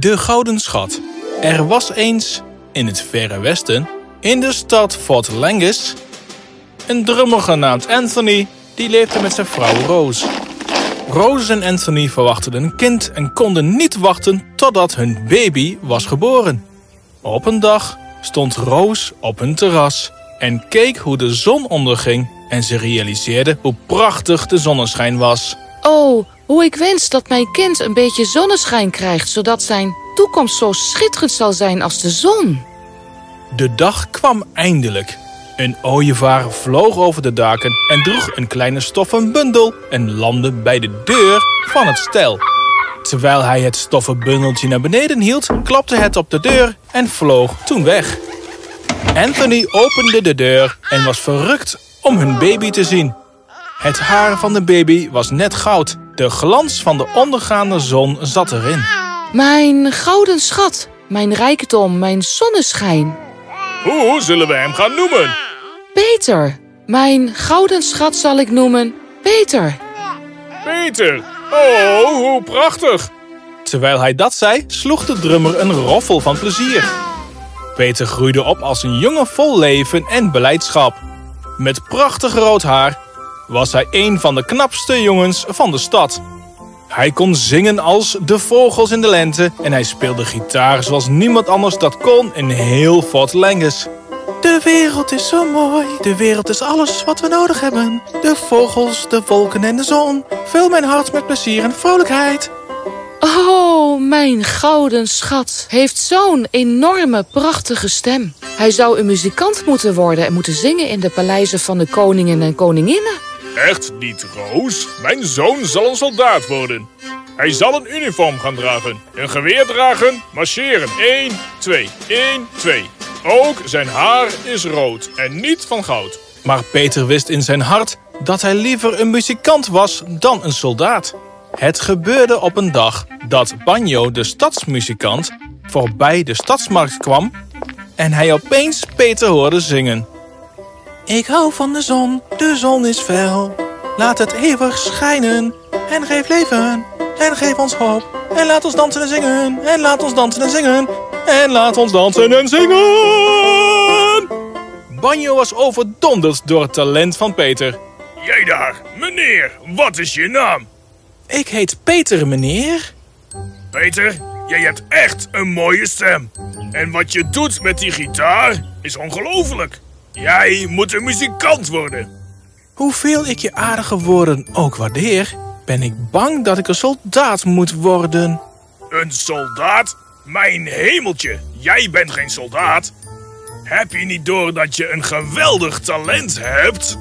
De Gouden Schat. Er was eens, in het verre westen, in de stad Fort Langus, een drummer genaamd Anthony, die leefde met zijn vrouw Rose. Rose en Anthony verwachten een kind en konden niet wachten totdat hun baby was geboren. Op een dag stond Rose op hun terras en keek hoe de zon onderging en ze realiseerde hoe prachtig de zonneschijn was. Oh, hoe ik wens dat mijn kind een beetje zonneschijn krijgt... zodat zijn toekomst zo schitterend zal zijn als de zon. De dag kwam eindelijk. Een ooievaar vloog over de daken en droeg een kleine stoffen bundel en landde bij de deur van het stel. Terwijl hij het stoffen bundeltje naar beneden hield, klapte het op de deur en vloog toen weg. Anthony opende de deur en was verrukt om hun baby te zien. Het haar van de baby was net goud. De glans van de ondergaande zon zat erin. Mijn gouden schat, mijn rijkdom, mijn zonneschijn. Hoe zullen we hem gaan noemen? Peter, mijn gouden schat zal ik noemen Peter. Peter. Oh, hoe prachtig. Terwijl hij dat zei, sloeg de drummer een roffel van plezier. Peter groeide op als een jongen vol leven en beleidschap. Met prachtig rood haar was hij een van de knapste jongens van de stad. Hij kon zingen als de vogels in de lente en hij speelde gitaar zoals niemand anders dat kon in heel Fort Langus. De wereld is zo mooi, de wereld is alles wat we nodig hebben. De vogels, de wolken en de zon, vul mijn hart met plezier en vrolijkheid. Oh, mijn gouden schat heeft zo'n enorme, prachtige stem. Hij zou een muzikant moeten worden en moeten zingen in de paleizen van de koningen en koninginnen. Echt niet, Roos. Mijn zoon zal een soldaat worden. Hij zal een uniform gaan dragen, een geweer dragen, marcheren. 1, 2, 1, 2. Ook zijn haar is rood en niet van goud. Maar Peter wist in zijn hart dat hij liever een muzikant was dan een soldaat. Het gebeurde op een dag dat Banjo, de stadsmuzikant, voorbij de stadsmarkt kwam en hij opeens Peter hoorde zingen. Ik hou van de zon, de zon is fel. Laat het eeuwig schijnen en geef leven en geef ons hoop. En laat ons dansen en zingen en laat ons dansen en zingen en laat ons dansen en zingen. Banjo was overdonderd door het talent van Peter. Jij daar, meneer, wat is je naam? Ik heet Peter, meneer. Peter, jij hebt echt een mooie stem. En wat je doet met die gitaar is ongelooflijk. Jij moet een muzikant worden. Hoeveel ik je aardige woorden ook waardeer, ben ik bang dat ik een soldaat moet worden. Een soldaat? Mijn hemeltje, jij bent geen soldaat. Heb je niet door dat je een geweldig talent hebt?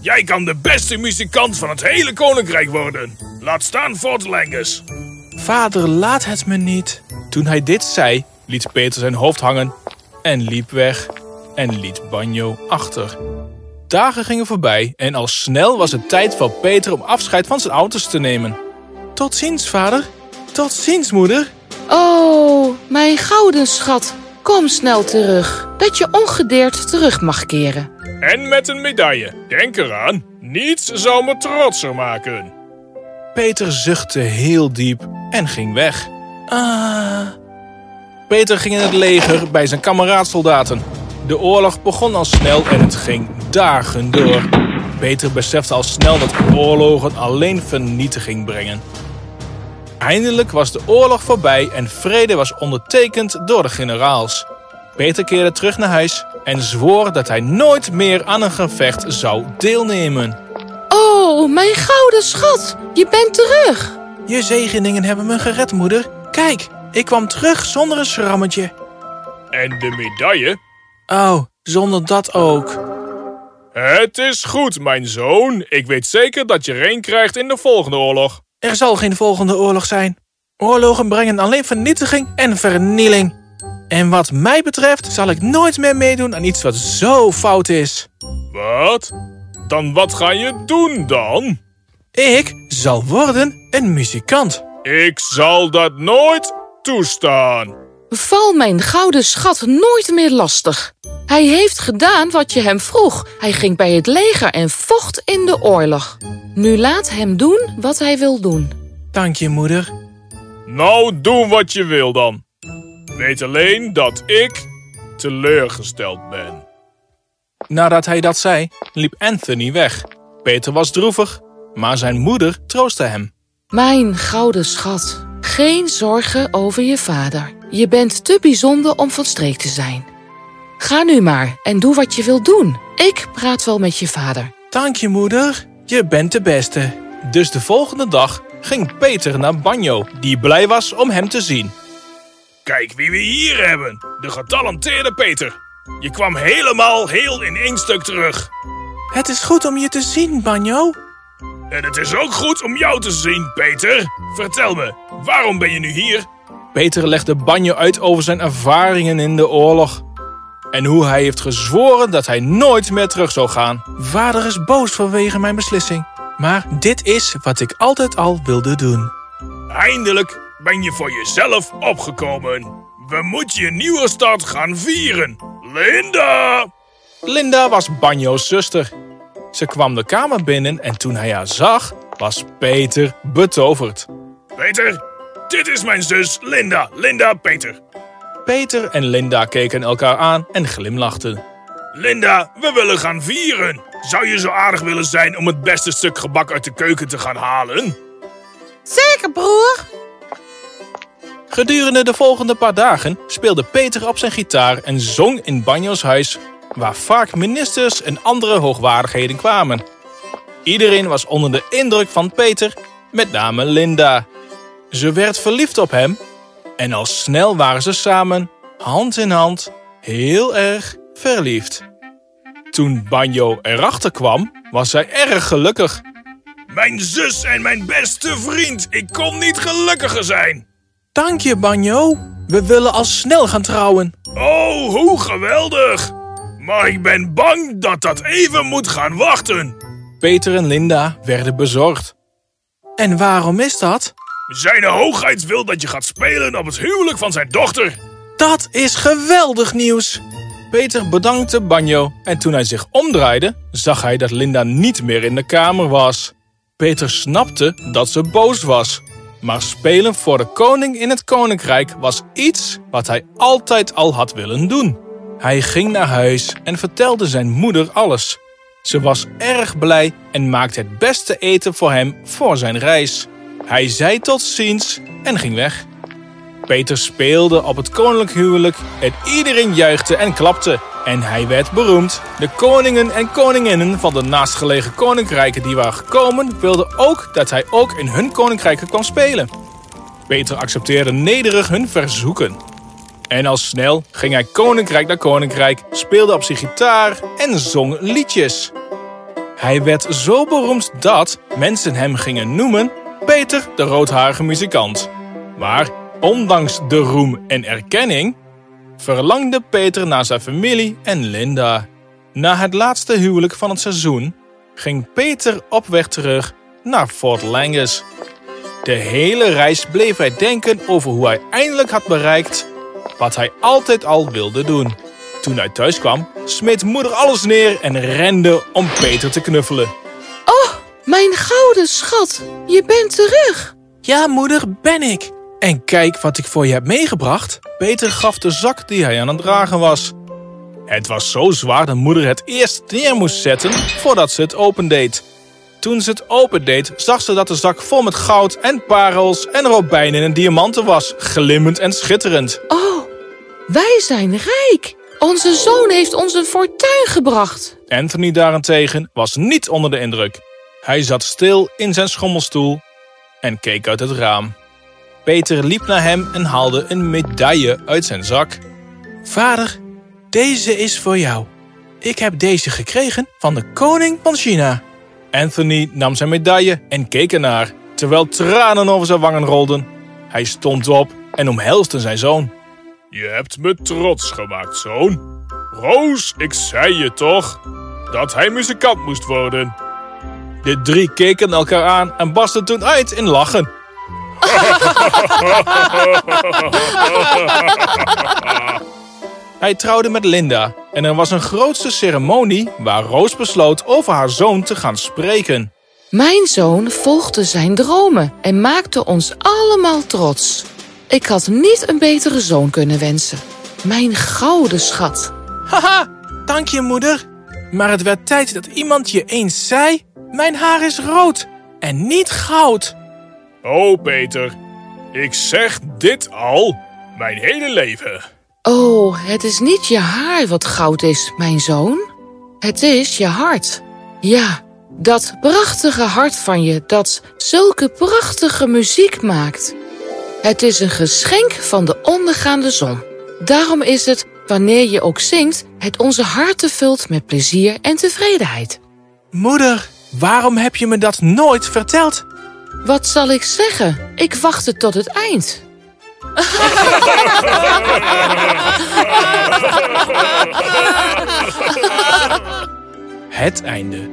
Jij kan de beste muzikant van het hele koninkrijk worden. Laat staan Fort Langus. Vader, laat het me niet. Toen hij dit zei, liet Peter zijn hoofd hangen en liep weg en liet Banjo achter. Dagen gingen voorbij en al snel was het tijd voor Peter om afscheid van zijn ouders te nemen. Tot ziens, vader. Tot ziens, moeder. Oh, mijn gouden schat, kom snel terug, dat je ongedeerd terug mag keren. En met een medaille. Denk eraan, niets zou me trotser maken. Peter zuchtte heel diep en ging weg. Ah. Peter ging in het leger bij zijn kameraadsoldaten. De oorlog begon al snel en het ging dagen door. Peter besefte al snel dat oorlogen alleen vernietiging brengen. Eindelijk was de oorlog voorbij en vrede was ondertekend door de generaals. Peter keerde terug naar huis en zwoer dat hij nooit meer aan een gevecht zou deelnemen. Oh, mijn gouden schat, je bent terug. Je zegeningen hebben me gered, moeder. Kijk, ik kwam terug zonder een schrammetje. En de medaille? Oh, zonder dat ook. Het is goed, mijn zoon. Ik weet zeker dat je er een krijgt in de volgende oorlog. Er zal geen volgende oorlog zijn. Oorlogen brengen alleen vernietiging en vernieling. En wat mij betreft zal ik nooit meer meedoen aan iets wat zo fout is. Wat? Dan wat ga je doen dan? Ik zal worden een muzikant. Ik zal dat nooit toestaan. Val mijn gouden schat nooit meer lastig. Hij heeft gedaan wat je hem vroeg. Hij ging bij het leger en vocht in de oorlog. Nu laat hem doen wat hij wil doen. Dank je, moeder. Nou, doe wat je wil dan. Weet alleen dat ik teleurgesteld ben. Nadat hij dat zei, liep Anthony weg. Peter was droevig, maar zijn moeder troostte hem. Mijn gouden schat, geen zorgen over je vader. Je bent te bijzonder om van streek te zijn. Ga nu maar en doe wat je wilt doen. Ik praat wel met je vader. Dank je, moeder. Je bent de beste. Dus de volgende dag ging Peter naar Banjo, die blij was om hem te zien. Kijk wie we hier hebben. De getalenteerde Peter. Je kwam helemaal heel in één stuk terug. Het is goed om je te zien, Banjo. En het is ook goed om jou te zien, Peter. Vertel me, waarom ben je nu hier? Peter legde Banjo uit over zijn ervaringen in de oorlog. En hoe hij heeft gezworen dat hij nooit meer terug zou gaan. Vader is boos vanwege mijn beslissing. Maar dit is wat ik altijd al wilde doen. Eindelijk ben je voor jezelf opgekomen. We moeten je nieuwe start gaan vieren. Linda! Linda was Banjo's zuster. Ze kwam de kamer binnen en toen hij haar zag, was Peter betoverd. Peter, dit is mijn zus Linda. Linda, Peter. Peter en Linda keken elkaar aan en glimlachten. Linda, we willen gaan vieren. Zou je zo aardig willen zijn om het beste stuk gebak uit de keuken te gaan halen? Zeker, broer. Gedurende de volgende paar dagen speelde Peter op zijn gitaar en zong in Banjo's huis, waar vaak ministers en andere hoogwaardigheden kwamen. Iedereen was onder de indruk van Peter, met name Linda. Ze werd verliefd op hem en al snel waren ze samen, hand in hand, heel erg verliefd. Toen Banjo erachter kwam, was hij erg gelukkig. Mijn zus en mijn beste vriend. Ik kon niet gelukkiger zijn. Dank je, Banjo. We willen al snel gaan trouwen. Oh, hoe geweldig. Maar ik ben bang dat dat even moet gaan wachten. Peter en Linda werden bezorgd. En waarom is dat? Zijn hoogheid wil dat je gaat spelen op het huwelijk van zijn dochter. Dat is geweldig nieuws. Peter bedankte Banjo en toen hij zich omdraaide, zag hij dat Linda niet meer in de kamer was. Peter snapte dat ze boos was. Maar spelen voor de koning in het koninkrijk was iets wat hij altijd al had willen doen. Hij ging naar huis en vertelde zijn moeder alles. Ze was erg blij en maakte het beste eten voor hem voor zijn reis. Hij zei tot ziens en ging weg. Peter speelde op het koninklijk huwelijk en iedereen juichte en klapte. En hij werd beroemd. De koningen en koninginnen van de naastgelegen koninkrijken die waren gekomen... wilden ook dat hij ook in hun koninkrijken kwam spelen. Peter accepteerde nederig hun verzoeken. En al snel ging hij koninkrijk naar koninkrijk, speelde op zijn gitaar en zong liedjes. Hij werd zo beroemd dat mensen hem gingen noemen Peter de roodharige muzikant. Maar ondanks de roem en erkenning verlangde Peter naar zijn familie en Linda. Na het laatste huwelijk van het seizoen ging Peter op weg terug naar Fort Langus. De hele reis bleef hij denken over hoe hij eindelijk had bereikt wat hij altijd al wilde doen. Toen hij thuis kwam, smeet moeder alles neer en rende om Peter te knuffelen. Mijn gouden schat, je bent terug. Ja, moeder, ben ik. En kijk wat ik voor je heb meegebracht. Peter gaf de zak die hij aan het dragen was. Het was zo zwaar dat moeder het eerst neer moest zetten voordat ze het opendeed. Toen ze het opendeed, zag ze dat de zak vol met goud en parels en robijnen en diamanten was, glimmend en schitterend. Oh, wij zijn rijk. Onze zoon heeft ons een fortuin gebracht. Anthony daarentegen was niet onder de indruk. Hij zat stil in zijn schommelstoel en keek uit het raam. Peter liep naar hem en haalde een medaille uit zijn zak. Vader, deze is voor jou. Ik heb deze gekregen van de koning van China. Anthony nam zijn medaille en keek ernaar, terwijl tranen over zijn wangen rolden. Hij stond op en omhelsde zijn zoon. Je hebt me trots gemaakt, zoon. Roos, ik zei je toch dat hij muzikant moest worden. De drie keken elkaar aan en barsten toen uit in lachen. Hij trouwde met Linda en er was een grootste ceremonie waar Roos besloot over haar zoon te gaan spreken. Mijn zoon volgde zijn dromen en maakte ons allemaal trots. Ik had niet een betere zoon kunnen wensen. Mijn gouden schat. Haha, dank je moeder. Maar het werd tijd dat iemand je eens zei... Mijn haar is rood en niet goud. Oh, Peter. Ik zeg dit al mijn hele leven. Oh, het is niet je haar wat goud is, mijn zoon. Het is je hart. Ja, dat prachtige hart van je dat zulke prachtige muziek maakt. Het is een geschenk van de ondergaande zon. Daarom is het, wanneer je ook zingt, het onze harten vult met plezier en tevredenheid. Moeder, waarom heb je me dat nooit verteld? Wat zal ik zeggen? Ik wachtte tot het eind. Het einde.